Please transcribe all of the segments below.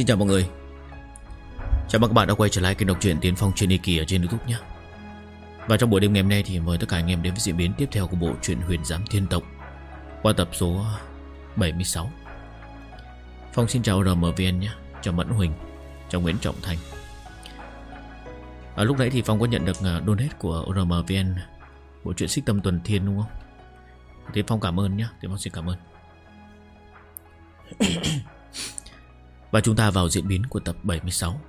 Xin chào mọi người. Chào mừng các bạn đã quay trở lại kênh đọc truyện Tiến Phong trên Kỳ ở trên Youtube nhé. Và trong buổi đêm ngày hôm nay thì mời tất cả anh em đến với diễn biến tiếp theo của bộ truyện Huyền Giám Thiên Tộc Qua tập số 76 Phong xin chào RMVN nhé. Chào Mẫn Huỳnh. Chào Nguyễn Trọng Thành. Ở Lúc nãy thì Phong có nhận được à, donate của RMVN Bộ truyện Xích Tâm Tuần Thiên đúng không? Thì Phong cảm ơn nhé. Thì Phong xin cảm ơn. Và chúng ta vào diễn biến của tập 76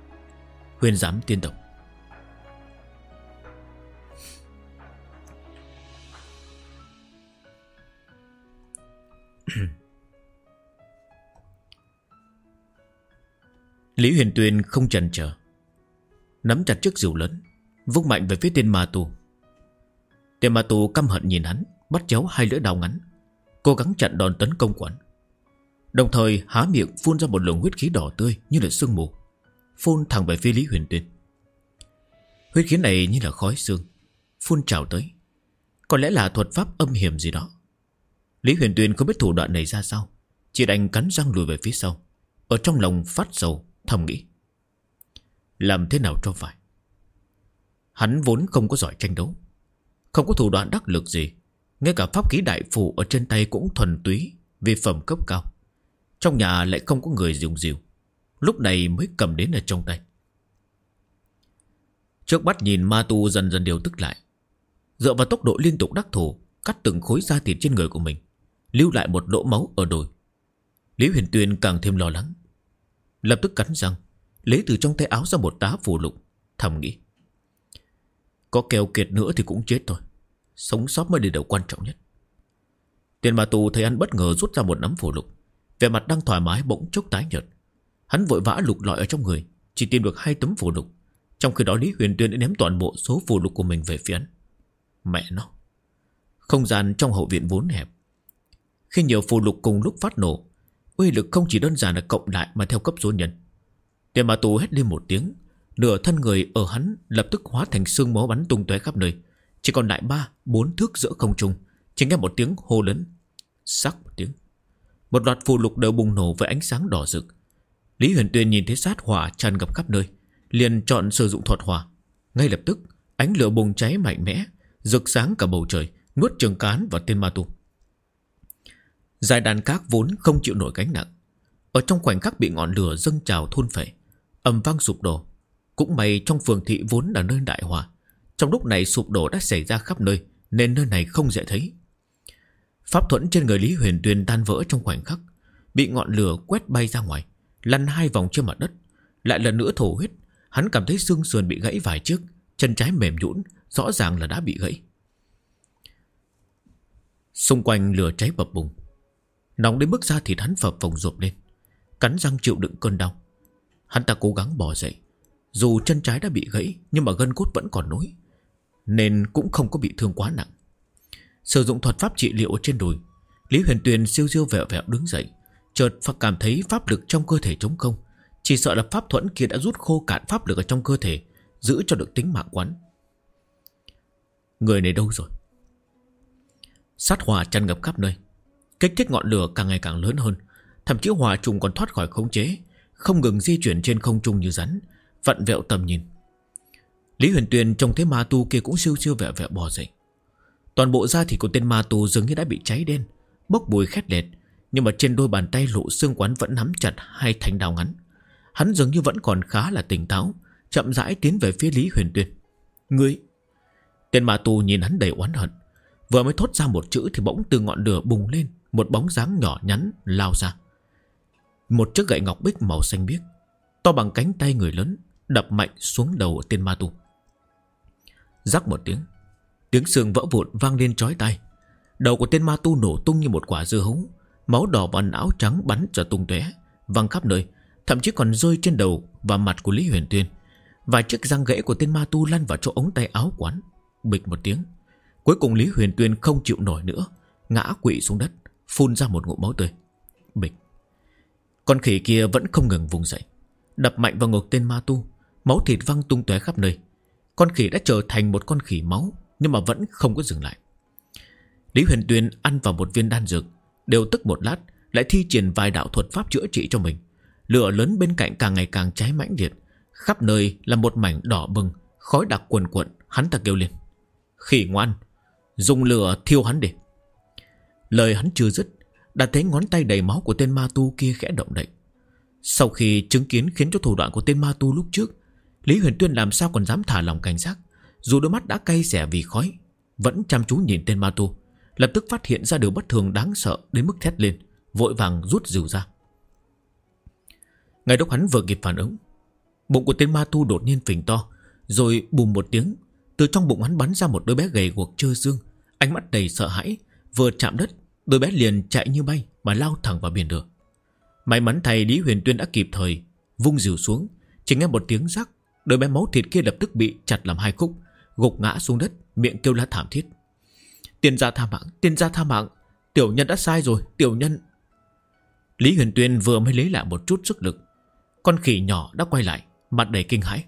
Huyền giám tiên tộc. Lý Huyền Tuyên không chần chờ. Nắm chặt chiếc rìu lớn, Vung mạnh về phía tên ma tù Tên ma tù căm hận nhìn hắn, Bắt chéo hai lưỡi đào ngắn, Cố gắng chặn đòn tấn công của hắn. Đồng thời há miệng phun ra một lượng huyết khí đỏ tươi Như là sương mù, Phun thẳng về phía Lý Huyền Tuyên Huyết khí này như là khói sương, Phun trào tới. Có lẽ là thuật pháp âm hiểm gì đó. Lý Huyền Tuyên không biết thủ đoạn này ra sao, Chỉ đành cắn răng lùi về phía sau, Ở trong lòng phát sầu, Thầm nghĩ. Làm thế nào cho phải? Hắn vốn không có giỏi tranh đấu, Không có thủ đoạn đắc lực gì, Ngay cả pháp khí đại phù ở trên tay cũng thuần túy Vì phẩm cấp cao. Trong nhà lại không có người dùng diều Lúc này mới cầm đến ở trong tay. Trước mắt nhìn ma tu dần dần điều tức lại. Dựa vào tốc độ liên tục đắc thủ, Cắt từng khối da thịt trên người của mình, Lưu lại một lỗ máu ở đồi. Lý Huyền Tuyên càng thêm lo lắng. Lập tức cắn răng, Lấy từ trong tay áo ra một tá phù lục, Thầm nghĩ. Có kèo kiệt nữa thì cũng chết thôi. Sống sót mới là điều quan trọng nhất. Tiền ma tù thấy anh bất ngờ rút ra một nắm phù lục. Về mặt đang thoải mái bỗng chốc tái nhợt. Hắn vội vã lục lọi ở trong người Chỉ tìm được hai tấm phù lục. Trong khi đó Lý Huyền Tuyên đã ném toàn bộ số phù lục của mình về phía hắn. Mẹ nó! Không gian trong hậu viện vốn hẹp. Khi nhiều phù lục cùng lúc phát nổ Uy lực không chỉ đơn giản là cộng lại Mà theo cấp số nhân. Tiền mà tù hét lên một tiếng Nửa thân người ở hắn lập tức hóa thành xương máu bắn tung tóe khắp nơi. Chỉ còn lại ba, bốn thước giữa không trung Chỉ nghe một tiếng hô lớn. Sắc một tiếng. Một loạt phù lục đều bùng nổ với ánh sáng đỏ rực. Lý Huyền Tuyên nhìn thấy sát hỏa tràn ngập khắp nơi, liền chọn sử dụng thuật hỏa. Ngay lập tức, ánh lửa bùng cháy mạnh mẽ, Rực sáng cả bầu trời, Nuốt trường cán và tên ma tu. Dài đàn cát vốn không chịu nổi gánh nặng. Ở trong khoảnh khắc bị ngọn lửa dâng trào thôn phệ, Âm vang sụp đổ. Cũng may trong phường thị vốn là nơi đại hòa Trong lúc này sụp đổ đã xảy ra khắp nơi, Nên nơi này không dễ thấy. Pháp thuẫn trên người Lý Huyền Tuyên tan vỡ trong khoảnh khắc, Bị ngọn lửa quét bay ra ngoài, Lăn hai vòng trên mặt đất. Lại lần nữa thổ huyết, Hắn cảm thấy xương sườn bị gãy vài chiếc, Chân trái mềm nhũn, Rõ ràng là đã bị gãy. Xung quanh lửa cháy bập bùng, Nóng đến mức da thịt hắn phập phồng rộp lên, Cắn răng chịu đựng cơn đau. Hắn ta cố gắng bò dậy, Dù chân trái đã bị gãy Nhưng mà gân cốt vẫn còn nối, Nên cũng không có bị thương quá nặng. Sử dụng thuật pháp trị liệu trên đùi Lý Huyền Tuyền siêu siêu vẹo vẹo đứng dậy, Chợt phải cảm thấy pháp lực trong cơ thể trống không. Chỉ sợ là pháp thuẫn kia đã rút khô cạn pháp lực ở trong cơ thể, Giữ cho được tính mạng quán. Người này đâu rồi? Sát hỏa tràn ngập khắp nơi. Kích thích ngọn lửa càng ngày càng lớn hơn. Thậm chí hỏa trùng còn thoát khỏi khống chế, Không ngừng di chuyển trên không trung như rắn, Vặn vẹo tầm nhìn. Lý Huyền Tuyền trông thấy ma tu kia cũng siêu siêu vẹo vẹo bò dậy. Toàn bộ da thịt của tên ma tù dường như đã bị cháy đen, Bốc mùi khét lẹt, Nhưng mà trên đôi bàn tay lộ xương quán vẫn nắm chặt hai thanh đào ngắn. Hắn dường như vẫn còn khá là tỉnh táo, Chậm rãi tiến về phía Lý Huyền Tuyên. Ngươi? Tên ma tù nhìn hắn đầy oán hận. Vừa mới thốt ra một chữ thì bỗng từ ngọn lửa bùng lên, Một bóng dáng nhỏ nhắn lao ra. Một chiếc gậy ngọc bích màu xanh biếc, To bằng cánh tay người lớn, Đập mạnh xuống đầu tên ma tù Rắc một tiếng Tiếng xương vỡ vụn vang lên chói tai. Đầu của tên ma tu nổ tung như một quả dưa hấu. Máu đỏ và áo trắng bắn ra tung tóe, Văng khắp nơi, Thậm chí còn rơi trên đầu và mặt của Lý Huyền Tuyên. Vài chiếc răng gãy của tên ma tu lăn vào chỗ ống tay áo quán, Bịch một tiếng. Cuối cùng Lý Huyền Tuyên không chịu nổi nữa, Ngã quỵ xuống đất, Phun ra một ngụm máu tươi. Bịch. Con khỉ kia vẫn không ngừng vùng dậy, Đập mạnh vào ngực tên ma tu, Máu thịt văng tung tóe khắp nơi. Con khỉ đã trở thành một con khỉ máu nhưng mà vẫn không có dừng lại. Lý Huyền Tuyên ăn vào một viên đan dược, Đều tức một lát, Lại thi triển vài đạo thuật pháp chữa trị cho mình. Lửa lớn bên cạnh càng ngày càng cháy mãnh liệt, Khắp nơi là một mảnh đỏ bừng, Khói đặc quần quận, Hắn ta kêu lên. Khỉ ngoan, Dùng lửa thiêu hắn đi. Lời hắn chưa dứt, Đã thấy ngón tay đầy máu của tên ma tu kia khẽ động đậy. Sau khi chứng kiến khiến cho thủ đoạn của tên ma tu lúc trước, Lý Huyền Tuyên làm sao còn dám thả lòng cảnh giác? Dù đôi mắt đã cay xẻ vì khói, Vẫn chăm chú nhìn tên ma tu. Lập tức phát hiện ra điều bất thường đáng sợ Đến mức thét lên, Vội vàng rút rìu ra. Ngay lúc hắn vừa kịp phản ứng, Bụng của tên ma tu đột nhiên phình to, Rồi bùm một tiếng, Từ trong bụng hắn bắn ra một đứa bé gầy guộc trơ xương. Ánh mắt đầy sợ hãi, Vừa chạm đất, Đứa bé liền chạy như bay Mà lao thẳng vào biển được May mắn thầy Lý Huyền Tuyên đã kịp thời, Vung rìu xuống, Chỉ nghe một tiếng rắc Đôi bé máu thịt kia lập tức bị chặt làm hai khúc Gục ngã xuống đất, Miệng kêu la thảm thiết. Tiên gia tha mạng, Tiên gia tha mạng, Tiểu nhân đã sai rồi, Tiểu nhân. Lý Huyền Tuyên vừa mới lấy lại một chút sức lực, Con khỉ nhỏ đã quay lại, Mặt đầy kinh hãi.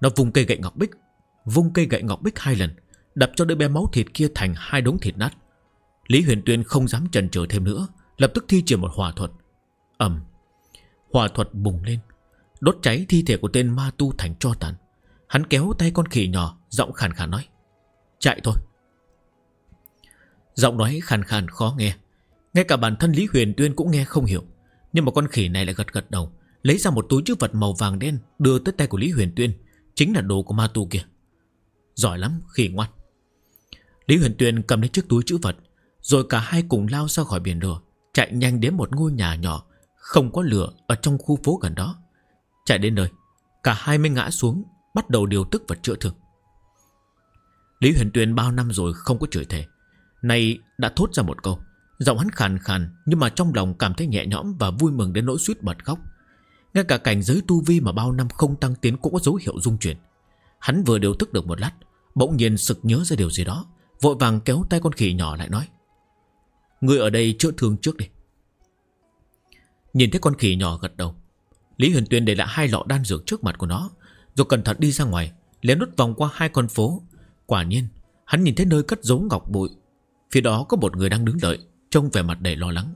Nó vùng cây gậy ngọc bích, Vung cây gậy ngọc bích hai lần, Đập cho đứa bé máu thịt kia thành hai đống thịt nát. Lý Huyền Tuyên không dám chần chừ thêm nữa, Lập tức thi triển một hỏa thuật. Ầm. Hỏa thuật bùng lên, Đốt cháy thi thể của tên ma tu thành cho tàn. Hắn kéo tay con khỉ nhỏ, Giọng khàn khàn nói, Chạy thôi. Giọng nói khàn khàn khó nghe. Ngay cả bản thân Lý Huyền Tuyên cũng nghe không hiểu. Nhưng mà con khỉ này lại gật gật đầu, Lấy ra một túi chữ vật màu vàng đen Đưa tới tay của Lý Huyền Tuyên, Chính là đồ của ma tu kia. Giỏi lắm, khỉ ngoan. Lý Huyền Tuyên cầm lấy chiếc túi chữ vật, Rồi cả hai cùng lao ra khỏi biển lửa Chạy nhanh đến một ngôi nhà nhỏ, Không có lửa ở trong khu phố gần đó. Chạy đến nơi, Cả hai mới ngã xuống Bắt đầu điều tức và chữa thương. Lý Huyền tuyền bao năm rồi không có chửi thề. Nay đã thốt ra một câu, Giọng hắn khàn khàn Nhưng mà trong lòng cảm thấy nhẹ nhõm Và vui mừng đến nỗi suýt bật khóc. Ngay cả cảnh giới tu vi mà bao năm không tăng tiến Cũng có dấu hiệu dung chuyển. Hắn vừa điều tức được một lát, Bỗng nhiên sực nhớ ra điều gì đó, Vội vàng kéo tay con khỉ nhỏ lại nói Người ở đây chữa thương trước đi. Nhìn thấy con khỉ nhỏ gật đầu, Lý Huyền Tuyên để lại hai lọ đan dược trước mặt của nó rồi cẩn thận đi ra ngoài Lén nút vòng qua hai con phố. Quả nhiên, hắn nhìn thấy nơi cất giấu ngọc bụi Phía đó có một người đang đứng đợi, Trông vẻ mặt đầy lo lắng.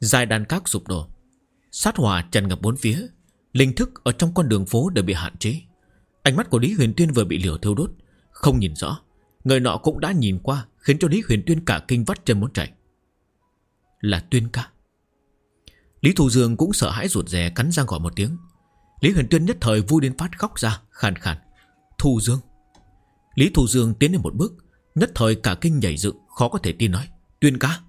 Dài đàn các sụp đổ. Sát hỏa tràn ngập bốn phía. Linh thức ở trong con đường phố đều bị hạn chế. Ánh mắt của Lý Huyền Tuyên vừa bị lửa thiêu đốt, Không nhìn rõ. Người nọ cũng đã nhìn qua, Khiến cho Lý Huyền Tuyên cả kinh vắt chân muốn chạy. Là Tuyên ca. Lý Thù Dương cũng sợ hãi ruột rè cắn răng gọi một tiếng. Lý Huyền Tuyên nhất thời vui đến phát khóc ra, Khàn khàn. Thù Dương. Lý Thù Dương tiến lên một bước, Nhất thời cả kinh nhảy dựng, Khó có thể tin nói, Tuyên ca.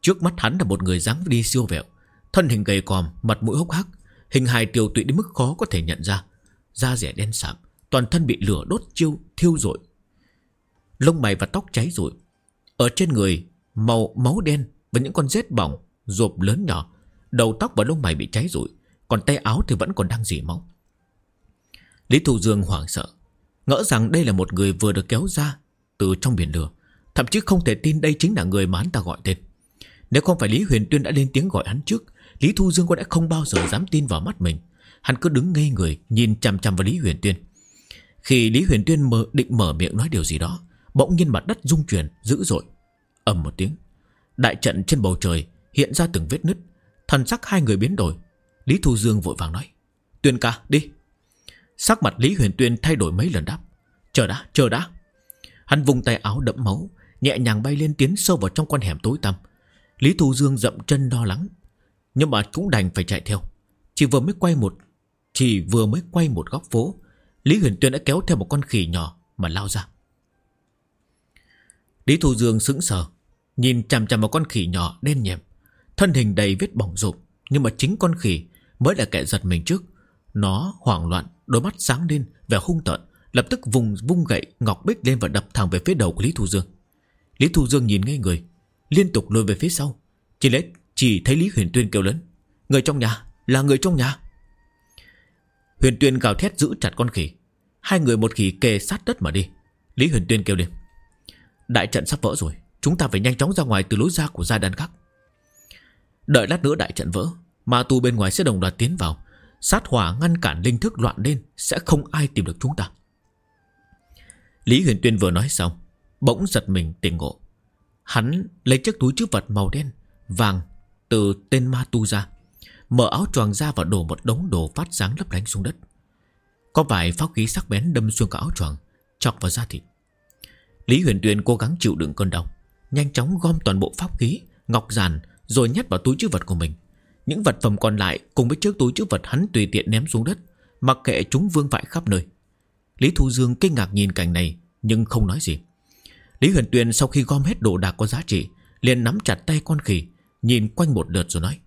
Trước mắt hắn là một người dáng đi siêu vẹo, Thân hình gầy còm, Mặt mũi hốc hác, Hình hài tiều tụy đến mức khó có thể nhận ra. Da rẻ đen sạm, Toàn thân bị lửa đốt chiêu, thiêu rội Lông mày và tóc cháy rụi. Ở trên người, Màu, máu đen Và những con rết bỏng, Rộp lớn nhỏ, Đầu tóc và lông mày bị cháy rụi. Còn tay áo thì vẫn còn đang dỉ máu. Lý Thụ Dương hoảng sợ Ngỡ rằng đây là một người vừa được kéo ra Từ trong biển lửa Thậm chí không thể tin đây chính là người mà hắn ta gọi tên. Nếu không phải Lý Huyền Tuyên đã lên tiếng gọi hắn trước Lý Thu Dương có đã không bao giờ dám tin vào mắt mình. Hắn cứ đứng ngây người Nhìn chằm chằm vào Lý Huyền Tuyên. Khi Lý Huyền Tuyên mở, định mở miệng nói điều gì đó Bỗng nhiên mặt đất rung chuyển dữ dội ầm một tiếng. Đại trận trên bầu trời hiện ra từng vết nứt Thần sắc hai người biến đổi Lý Thu Dương vội vàng nói Tuyên ca đi. Sắc mặt Lý Huyền Tuyên thay đổi mấy lần đáp Chờ đã, chờ đã. Hắn vùng tay áo đẫm máu Nhẹ nhàng bay lên tiến sâu vào trong con hẻm tối tăm. Lý Thu Dương dậm chân lo lắng Nhưng mà cũng đành phải chạy theo. Chỉ vừa mới quay một Chỉ vừa mới quay một góc phố Lý Huyền Tuyên đã kéo theo một con khỉ nhỏ Mà lao ra. Lý Thu Dương sững sờ Nhìn chằm chằm vào con khỉ nhỏ đen nhẹm Thân hình đầy vết bỏng rộp Nhưng mà chính con khỉ mới là kẻ giật mình trước. Nó hoảng loạn, Đôi mắt sáng lên, vẻ hung tợn, Lập tức vùng, vung gậy ngọc bích lên và đập thẳng về phía đầu của Lý Thu Dương. Lý Thu Dương nhìn ngay người, Liên tục lùi về phía sau. Chỉ lẽ chỉ thấy Lý Huyền Tuyên kêu lớn, Người trong nhà, là người trong nhà. Huyền Tuyên gào thét giữ chặt con khỉ. Hai người một khỉ kề sát đất mà đi. Lý Huyền Tuyên kêu lên, Đại trận sắp vỡ rồi, Chúng ta phải nhanh chóng ra ngoài từ lối ra của gia đàn khác. Đợi lát nữa đại trận vỡ Ma tu bên ngoài sẽ đồng loạt tiến vào. Sát hỏa ngăn cản linh thức loạn lên, Sẽ không ai tìm được chúng ta. Lý Huyền Tuyên vừa nói xong, Bỗng giật mình tỉnh ngộ. Hắn lấy chiếc túi chứa vật màu đen, Vàng, từ tên ma tu ra, Mở áo choàng ra và đổ một đống đồ phát sáng lấp lánh xuống đất. Có vài pháo khí sắc bén đâm xuyên cả áo choàng, Chọc vào da thịt. Lý Huyền Tuyên cố gắng chịu đựng cơn đau, Nhanh chóng gom toàn bộ pháp khí, Ngọc giàn rồi nhét vào túi chứa vật của mình. Những vật phẩm còn lại cùng với chiếc túi chữ vật hắn tùy tiện ném xuống đất Mặc kệ chúng vương vãi khắp nơi. Lý Thu Dương kinh ngạc nhìn cảnh này Nhưng không nói gì. Lý Huyền Tuyền sau khi gom hết đồ đạc có giá trị liền nắm chặt tay con khỉ Nhìn quanh một lượt rồi nói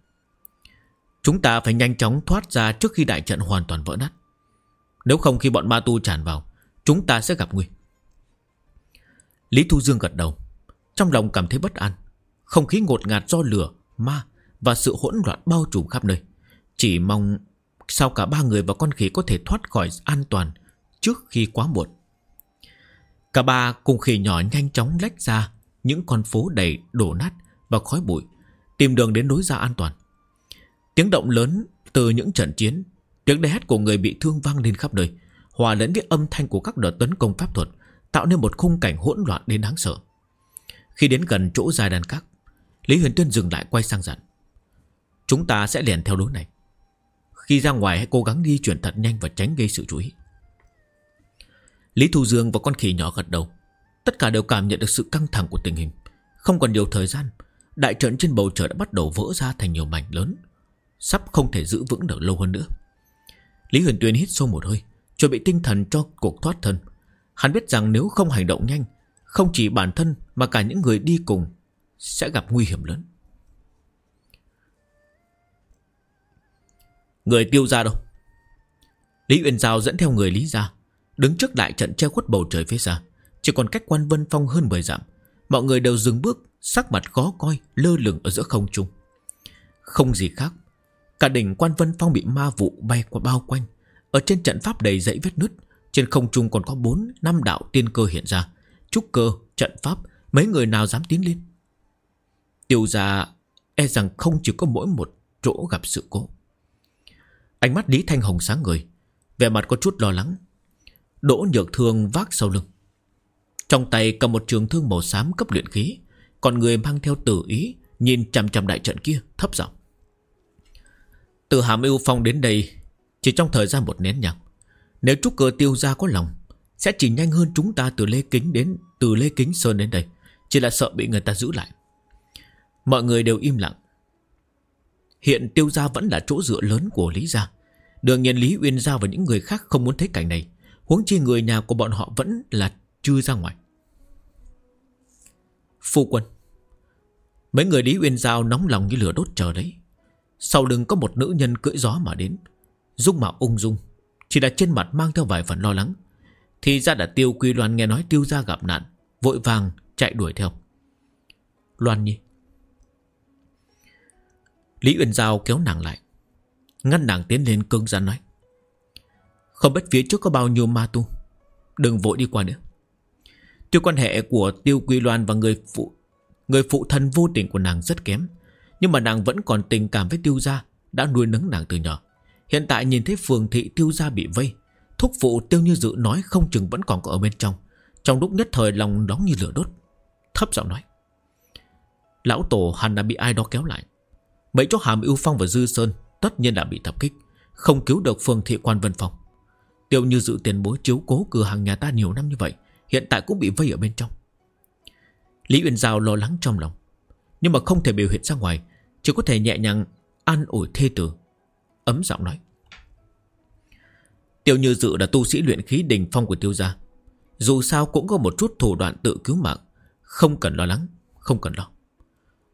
Chúng ta phải nhanh chóng thoát ra Trước khi đại trận hoàn toàn vỡ nát. Nếu không khi bọn ma tu tràn vào Chúng ta sẽ gặp nguy. Lý Thu Dương gật đầu Trong lòng cảm thấy bất an. Không khí ngột ngạt do lửa, ma và sự hỗn loạn bao trùm khắp nơi. Chỉ mong Sao cả ba người và con khỉ có thể thoát khỏi an toàn Trước khi quá muộn. Cả ba cùng khỉ nhỏ nhanh chóng lách ra Những con phố đầy đổ nát Và khói bụi, Tìm đường đến đối ra an toàn. Tiếng động lớn từ những trận chiến, Tiếng đe hét của người bị thương vang lên khắp nơi, Hòa lẫn với âm thanh của các đợt tấn công pháp thuật, Tạo nên một khung cảnh hỗn loạn đến đáng sợ. Khi đến gần chỗ dài đàn các Lý Huyền Tuyên dừng lại quay sang dặn. Chúng ta sẽ liền theo lối này. Khi ra ngoài hãy cố gắng di chuyển thật nhanh Và tránh gây sự chú ý. Lý Thu Dương và con khỉ nhỏ gật đầu. Tất cả đều cảm nhận được sự căng thẳng của tình hình. Không còn nhiều thời gian, Đại trận trên bầu trời đã bắt đầu vỡ ra thành nhiều mảnh lớn, Sắp không thể giữ vững được lâu hơn nữa. Lý Huyền Tuyên hít sâu một hơi, Chuẩn bị tinh thần cho cuộc thoát thân. Hắn biết rằng nếu không hành động nhanh, Không chỉ bản thân mà cả những người đi cùng Sẽ gặp nguy hiểm lớn. Người tiêu ra đâu? Lý Uyên Giao dẫn theo người Lý ra Đứng trước đại trận treo khuất bầu trời phía xa. Chỉ còn cách quan vân phong hơn 10 dặm Mọi người đều dừng bước Sắc mặt khó coi lơ lửng ở giữa không trung. Không gì khác Cả đỉnh quan vân phong bị ma vụ bay qua bao quanh. Ở trên trận pháp đầy dãy vết nứt Trên không trung còn có 4 năm đạo tiên cơ hiện ra. Trúc cơ, trận pháp Mấy người nào dám tiến lên? Tiêu ra e rằng không chỉ có mỗi một chỗ gặp sự cố. Ánh mắt Lý Thanh Hồng sáng người Vẻ mặt có chút lo lắng. Đỗ nhược thương vác sau lưng. Trong tay cầm một trường thương màu xám cấp luyện khí, Còn người mang theo tử ý Nhìn chằm chằm đại trận kia, thấp giọng. Từ Hàm Yêu Phong đến đây, Chỉ trong thời gian một nén nhạc, Nếu trúc cơ tiêu ra có lòng, Sẽ chỉ nhanh hơn chúng ta từ Lê Kính đến, Từ Lê Kính Sơn đến đây, Chỉ là sợ bị người ta giữ lại. Mọi người đều im lặng. Hiện tiêu gia vẫn là chỗ dựa lớn của Lý gia. Đương nhiên Lý Uyên Gia và những người khác không muốn thấy cảnh này. Huống chi người nhà của bọn họ vẫn là chưa ra ngoài. Phu quân, Mấy người Lý Uyên Giao nóng lòng như lửa đốt chờ đấy. Sau lưng có một nữ nhân cưỡi gió mà đến. Dung mạo ung dung, Chỉ là trên mặt mang theo vài phần lo lắng. Thì ra đã tiêu quy loan nghe nói tiêu gia gặp nạn, Vội vàng chạy đuổi theo. Loan nhi Lý Uyên Giao kéo nàng lại. Ngăn nàng tiến lên cưng ra nói. Không biết phía trước có bao nhiêu ma tu. Đừng vội đi qua nữa. Tuy quan hệ của Tiêu Quy Loan và người phụ Người phụ thân vô tình của nàng rất kém, Nhưng mà nàng vẫn còn tình cảm với Tiêu Gia, Đã nuôi nấng nàng từ nhỏ. Hiện tại nhìn thấy phường thị Tiêu Gia bị vây, Thúc phụ Tiêu Như Dự nói không chừng vẫn còn có ở bên trong. Trong lúc nhất thời lòng nóng như lửa đốt, Thấp giọng nói. Lão Tổ hẳn đã bị ai đó kéo lại. Mấy chỗ hàm ưu phong và dư sơn Tất nhiên đã bị tập kích, Không cứu được phương thị quan vân phòng. Tiêu như dự tiền bối chiếu cố cửa hàng nhà ta nhiều năm như vậy, Hiện tại cũng bị vây ở bên trong. Lý Uyên Giao lo lắng trong lòng, Nhưng mà không thể biểu hiện ra ngoài, Chỉ có thể nhẹ nhàng an ủi thê tử, Ấm giọng nói. Tiêu như dự là tu sĩ luyện khí đỉnh phong của tiêu gia, Dù sao cũng có một chút thủ đoạn tự cứu mạng, Không cần lo lắng, Không cần lo.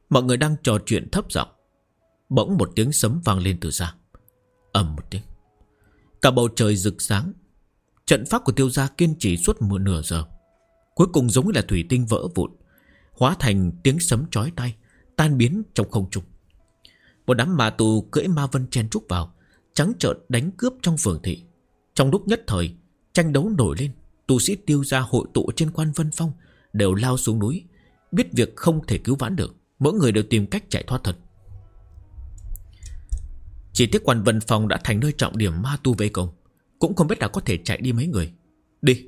Mọi người đang trò chuyện thấp giọng Bỗng một tiếng sấm vang lên từ xa. Ầm một tiếng. Cả bầu trời rực sáng. Trận pháp của tiêu gia kiên trì suốt một nửa giờ. Cuối cùng giống như là thủy tinh vỡ vụn, Hóa thành tiếng sấm chói tai, Tan biến trong không trung. Một đám ma tù cưỡi ma vân chen trúc vào, Trắng trợn đánh cướp trong phường thị. Trong lúc nhất thời, Tranh đấu nổi lên, Tu sĩ tiêu gia hội tụ trên quan vân phong Đều lao xuống núi, Biết việc không thể cứu vãn được, Mỗi người đều tìm cách chạy thoát thật chỉ tiếc quan vân phòng đã thành nơi trọng điểm ma tu vây công, Cũng không biết là có thể chạy đi mấy người. Đi.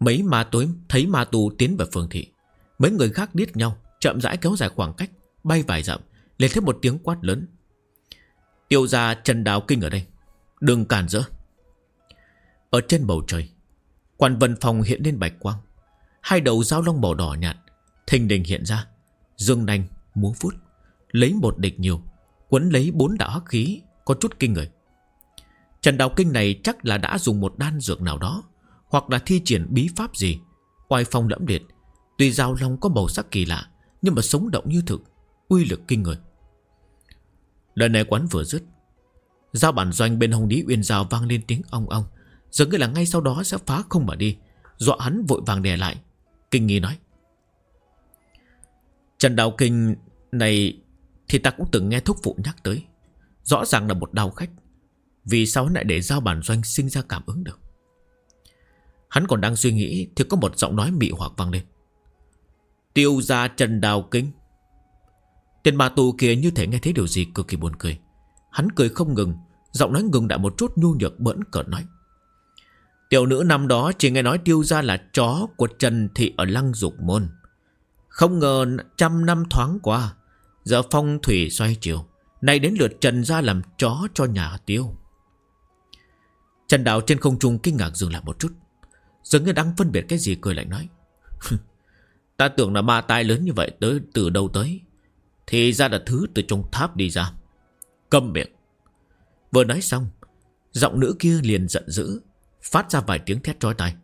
Mấy ma tối, thấy ma tu tiến vào phường thị, Mấy người khác điết nhau, Chậm rãi kéo dài khoảng cách, Bay vài dặm, Lên thêm một tiếng quát lớn. Tiêu ra Trần Đào Kinh ở đây, Đừng cản rỡ. Ở trên bầu trời, Quan vân phòng hiện lên bạch quang, Hai đầu dao long màu đỏ nhạt, Thình đình hiện ra, Dương nanh múa phút Lấy một địch nhiều Quấn lấy bốn đạo hắc khí, Có chút kinh người. Trần Đạo Kinh này chắc là đã dùng một đan dược nào đó, Hoặc là thi triển bí pháp gì. Oai phong lẫm liệt, Tuy dao long có màu sắc kỳ lạ, Nhưng mà sống động như thực, Uy lực kinh người. Lần này quán vừa dứt, Giao bản doanh bên hồng lý uyên giao vang lên tiếng ong ong, Dường như là ngay sau đó sẽ phá không mà đi. Dọa hắn vội vàng đè lại, Kinh nghi nói. Trần Đạo Kinh này thì ta cũng từng nghe thúc phụ nhắc tới. Rõ ràng là một đào khách. Vì sao lại để giao bản doanh sinh ra cảm ứng được? Hắn còn đang suy nghĩ Thì có một giọng nói mị hoặc vang lên. Tiêu ra Trần Đào Kinh. Tên ma tù kia như thể nghe thấy điều gì cực kỳ buồn cười. Hắn cười không ngừng Giọng nói ngừng lại một chút nhu nhược bỡn cợt nói. Tiểu nữ năm đó chỉ nghe nói tiêu ra là chó của Trần Thị ở Lăng Dục Môn. Không ngờ trăm năm thoáng qua, giờ phong thủy xoay chiều, nay đến lượt Trần ra làm chó cho nhà tiêu. Trần Đạo trên không trung kinh ngạc dừng lại một chút. Dường như đang phân biệt cái gì cười lạnh nói. Ta tưởng là ma tai lớn như vậy tới từ đâu tới. Thì ra là thứ từ trong tháp đi ra. Câm miệng. Vừa nói xong, giọng nữ kia liền giận dữ, Phát ra vài tiếng thét trói tai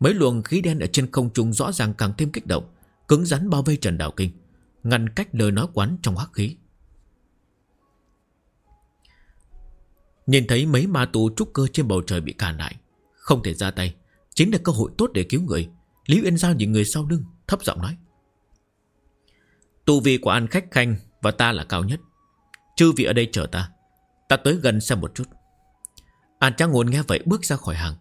Mấy luồng khí đen ở trên không trung rõ ràng càng thêm kích động Cứng rắn bao vây Trần Đạo Kinh Ngăn cách lời nói quán trong hắc khí. Nhìn thấy mấy ma tù trúc cơ trên bầu trời bị cản lại, Không thể ra tay, Chính là cơ hội tốt để cứu người. Lý Uyên Giao nhìn người sau lưng, Thấp giọng nói. Tu vi của An Khách Khanh Và ta là cao nhất. Chư vị ở đây chờ ta. Ta tới gần xem một chút. An Trang Ngôn nghe vậy bước ra khỏi hàng.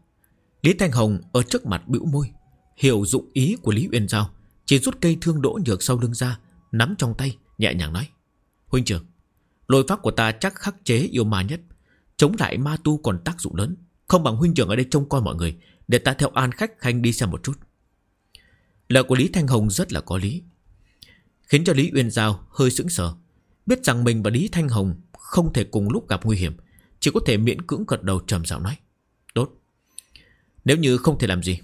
Lý Thanh Hồng ở trước mặt bĩu môi, Hiểu dụng ý của Lý Uyên Giao, Chỉ rút cây thương đỗ nhược sau lưng ra Nắm trong tay, nhẹ nhàng nói. Huynh trưởng, Lôi pháp của ta chắc khắc chế yêu ma nhất. Chống lại ma tu còn tác dụng lớn. Không bằng huynh trưởng ở đây trông coi mọi người, Để ta theo an khách khanh đi xem một chút. Lời của Lý Thanh Hồng rất là có lý, Khiến cho Lý Uyên Giao hơi sững sờ. Biết rằng mình và Lý Thanh Hồng Không thể cùng lúc gặp nguy hiểm, Chỉ có thể miễn cưỡng gật đầu trầm giọng nói. Tốt. Nếu như không thể làm gì,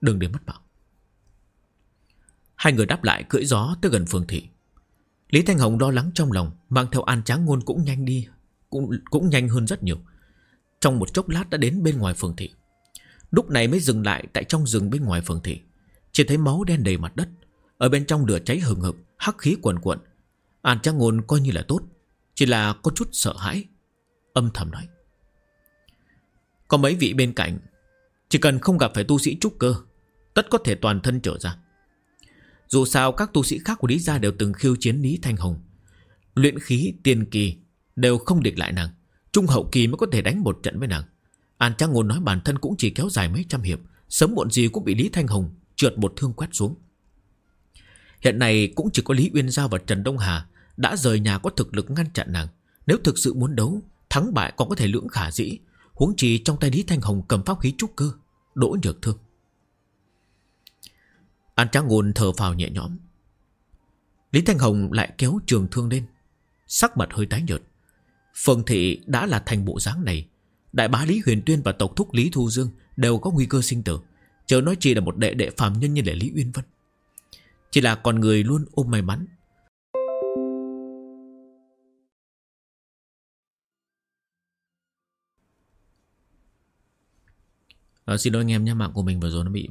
Đừng để mất bảo Hai người đáp lại cưỡi gió tới gần phường thị. Lý Thanh Hồng lo lắng trong lòng, Mang theo an tráng ngôn cũng nhanh đi, Cũng cũng nhanh hơn rất nhiều. Trong một chốc lát đã đến bên ngoài phường thị. Lúc này mới dừng lại Tại trong rừng bên ngoài phường thị. Chỉ thấy máu đen đầy mặt đất. Ở bên trong lửa cháy hừng hực, Hắc khí quần quận. An tráng ngôn coi như là tốt, Chỉ là có chút sợ hãi. Âm thầm nói, Có mấy vị bên cạnh, chỉ cần không gặp phải tu sĩ trúc cơ, Tất có thể toàn thân trở ra. Dù sao các tu sĩ khác của Lý Gia đều từng khiêu chiến Lý Thanh Hồng. Luyện khí, tiên kỳ Đều không địch lại nàng. Trung hậu kỳ mới có thể đánh một trận với nàng. An Trang Ngôn nói bản thân cũng chỉ kéo dài mấy trăm hiệp. Sớm muộn gì cũng bị Lý Thanh Hồng Trượt một thương quét xuống. Hiện nay cũng chỉ có Lý Uyên Giao và Trần Đông Hà Đã rời nhà có thực lực ngăn chặn nàng. Nếu thực sự muốn đấu, Thắng bại còn có thể lưỡng khả dĩ. Huống chi trong tay Lý Thanh Hồng cầm pháp khí trúc cơ, Đỗ nhược thương. An Trác Ngôn thở phào nhẹ nhõm. Lý Thanh Hồng lại kéo trường thương lên. Sắc mặt hơi tái nhợt. Phương thị đã là thành bộ dáng này. Đại bá Lý Huyền Tuyên và tộc thúc Lý Thu Dương Đều có nguy cơ sinh tử. Chờ nói chỉ là một đệ đệ phàm nhân như là Lý Uyên Vân. Chỉ là con người luôn ôm may mắn. À, Xin lỗi anh em nhé Mạng của mình vừa rồi nó bị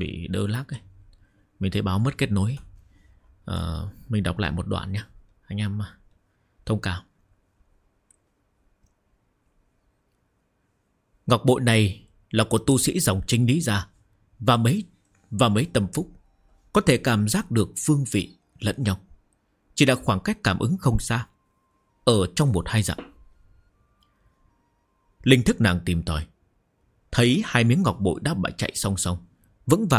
Bị đơ lắc ấy. Mình thấy báo mất kết nối. À, Mình đọc lại một đoạn nhé Anh em à, thông cảm. Ngọc bội này là của tu sĩ dòng chính lý gia Và mấy Và mấy tâm phúc Có thể cảm giác được phương vị lẫn nhau Chỉ là khoảng cách cảm ứng không xa Ở trong một hai dặm Linh thức nàng tìm tòi Thấy hai miếng ngọc bội đã bại chạy song song. Vững vàng